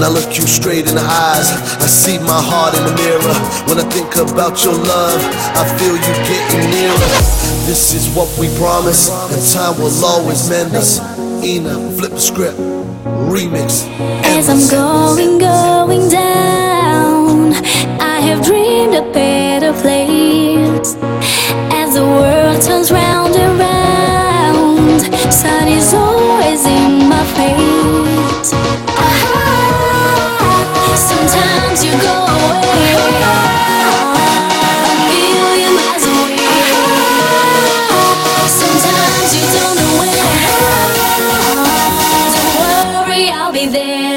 When I look you straight in the eyes, I see my heart in the mirror. When I think about your love, I feel you getting nearer. This is what we promise, and time will always mend us. Inna, flip the script, remix. As I'm going, going down, I'll be there.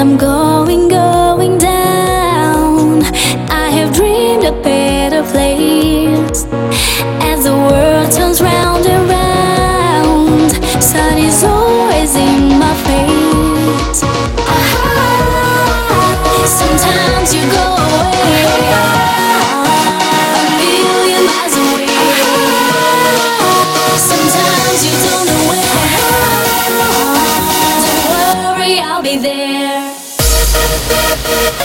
I'm going, going down, I have dreamed a better place. As the world turns round and round, sun is always in my face. Sometimes you go away, a million miles away. Sometimes you don't know where. Don't worry, I'll be there. Thank you.